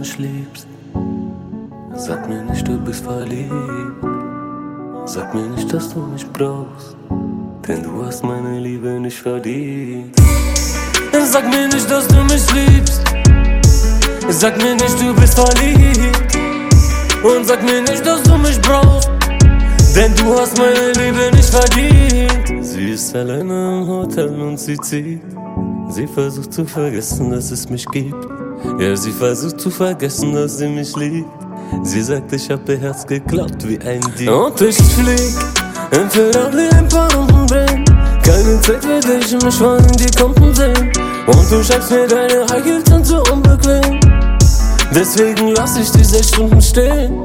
mich liebst. Sag mir nicht, du bist verliebt. Sag mir nicht, dass du mich brauchst. Denn du hast meine Liebe nicht verdient. Sag mir nicht, dass du mich liebst. Sag mir nicht, du bist verliebt. Und sag mir nicht, dass du mich brauchst. Denn du hast meine Liebe nicht verdient. Sie ist alleine im Hotel und sie zieht. Sie versucht zu vergessen, dass es mich gibt. Ja, sie versucht zu vergessen, dass sie mich liebt. Sie sagt, ich hab ihr Herz geklappt wie ein Dieb. Und ich flieg, entweder wie ein paar Runden brenn. Keine Zeit für dich, mich wollen die Kunden sehen. Und du schenkst mir deine High sind so unbequem. Deswegen lass ich die sechs Stunden stehen.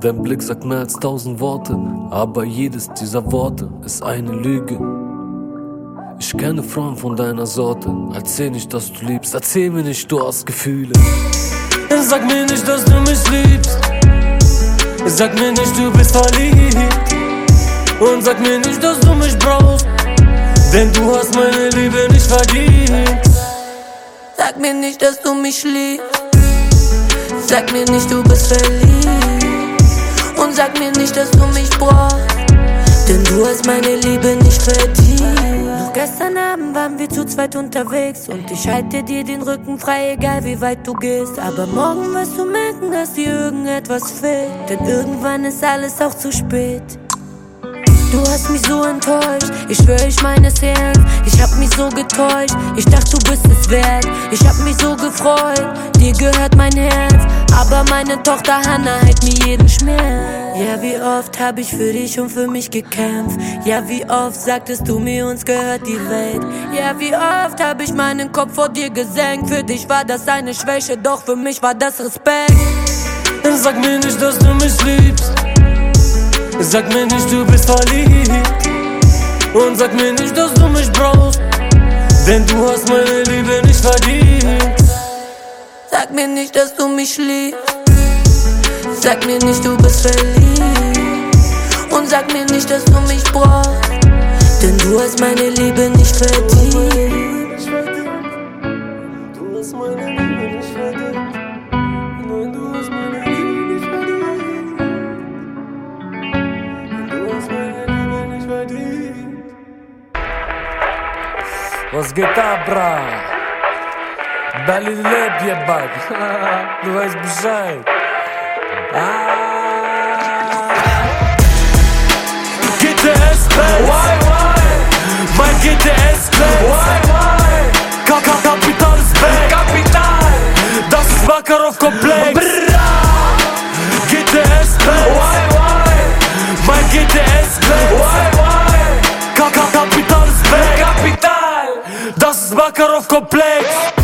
Dein Blick sagt mehr als tausend Worte, aber jedes dieser Worte ist eine Lüge. Ich kenne Frauen von deiner Sorte. Erzähl nicht, dass du liebst, erzähl mir nicht, du hast Gefühle. Sag mir nicht, dass du mich liebst. Sag mir nicht, du bist verliebt. Und sag mir nicht, dass du mich brauchst. Denn du hast meine Liebe nicht verdient. Sag mir nicht, dass du mich liebst. Sag mir nicht, du bist verliebt. Und sag mir nicht, dass du mich brauchst. Denn du hast meine Liebe nicht verdient. Gestern Abend waren wir zu zweit unterwegs. Und ich halte dir den Rücken frei, egal wie weit du gehst. Aber morgen wirst du merken, dass dir irgendetwas fehlt. Denn irgendwann ist alles auch zu spät. Du hast mich so enttäuscht, ich schwör, ich meine ernst. Ich hab mich so getäuscht, ich dachte, du bist es wert. Ich hab mich so gefreut, dir gehört mein Herz. Aber meine Tochter Hannah hält mir jeden Schmerz. Ja, wie oft hab ich für dich und für mich gekämpft. Ja, wie oft sagtest du mir, uns gehört die Welt. Ja, wie oft hab ich meinen Kopf vor dir gesenkt. Für dich war das eine Schwäche, doch für mich war das Respekt. Sag mir nicht, dass du mich liebst. Sag mir nicht, du bist verliebt. Und sag mir nicht, dass du mich brauchst. Denn du hast meine Liebe nicht verdient. Sag mir nicht, dass du mich liebst. Sag mir nicht, du bist verliebt. Und sag mir nicht, dass du mich brauchst. Denn du hast meine Liebe nicht verdient. Du hast meine Liebe nicht verdient. Was geht ab, bra? Berlin lebt, jebak. Du weißt Bescheid. GTS Benz. Why, why? Mein GTS Benz. Why, why? Kaka Kapital ist weg. Kapital. Das ist Makarov Komplex. GTS Benz. Why, why? Mein GTS Bakarov kompleks